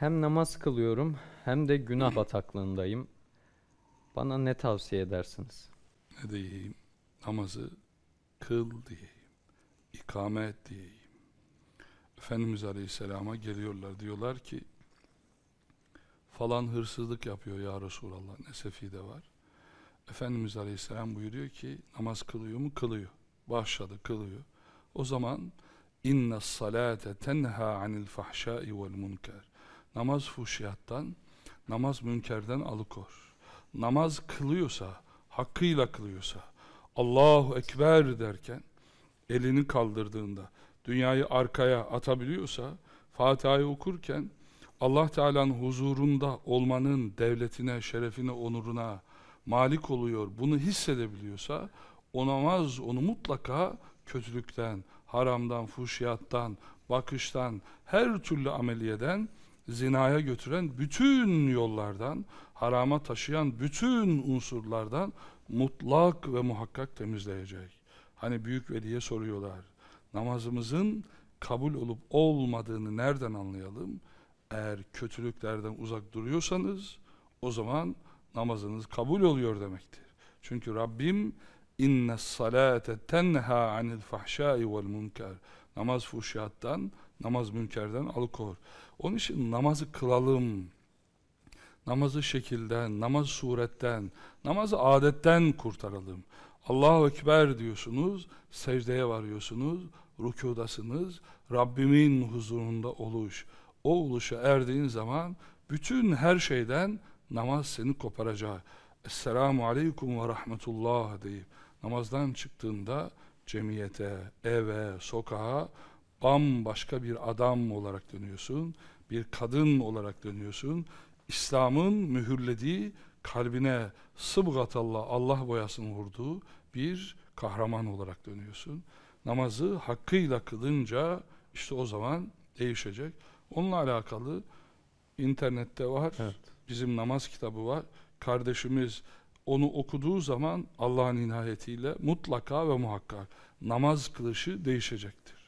Hem namaz kılıyorum hem de günah bataklığındayım. Bana ne tavsiye edersiniz? Ne diyeyim? Namazı kıl diyeyim. İkamet diyeyim. Efendimiz Aleyhisselam'a geliyorlar. Diyorlar ki falan hırsızlık yapıyor ya Resulallah. Nesefi de var. Efendimiz Aleyhisselam buyuruyor ki namaz kılıyor mu? Kılıyor. Başladı kılıyor. O zaman inna salate tenha anil fahşai vel munker. Namaz fuhşiyattan, namaz münkerden alıkor. Namaz kılıyorsa, hakkıyla kılıyorsa, Allahu Ekber derken, elini kaldırdığında, dünyayı arkaya atabiliyorsa, Fatiha'yı okurken, Allah Teala'nın huzurunda olmanın devletine, şerefine, onuruna malik oluyor, bunu hissedebiliyorsa, o namaz onu mutlaka kötülükten, haramdan, fuhşiyattan, bakıştan, her türlü ameliyeden, zinaya götüren bütün yollardan, harama taşıyan bütün unsurlardan mutlak ve muhakkak temizleyecek. Hani büyük veliye soruyorlar, namazımızın kabul olup olmadığını nereden anlayalım? Eğer kötülüklerden uzak duruyorsanız, o zaman namazınız kabul oluyor demektir. Çünkü Rabbim inne salate tenha anil fahşai vel münker. Namaz fuhşiyattan, namaz münkerden alıkor. Onun için namazı kılalım. Namazı şekilden, namaz suretten, namazı adetten kurtaralım. Allahu Ekber diyorsunuz, secdeye varıyorsunuz, rükudasınız, Rabbimin huzurunda oluş. O oluşa erdiğin zaman bütün her şeyden namaz seni koparacak. Esselamu Aleyküm ve Rahmetullah deyip namazdan çıktığında cemiyete, eve, sokağa bambaşka bir adam olarak dönüyorsun, bir kadın olarak dönüyorsun. İslam'ın mühürlediği kalbine sıbgatallah Allah boyasını vurduğu bir kahraman olarak dönüyorsun. Namazı hakkıyla kılınca işte o zaman değişecek. Onunla alakalı internette var. Evet. Bizim namaz kitabı var. Kardeşimiz onu okuduğu zaman Allah'ın inayetiyle mutlaka ve muhakkak namaz kılışı değişecektir.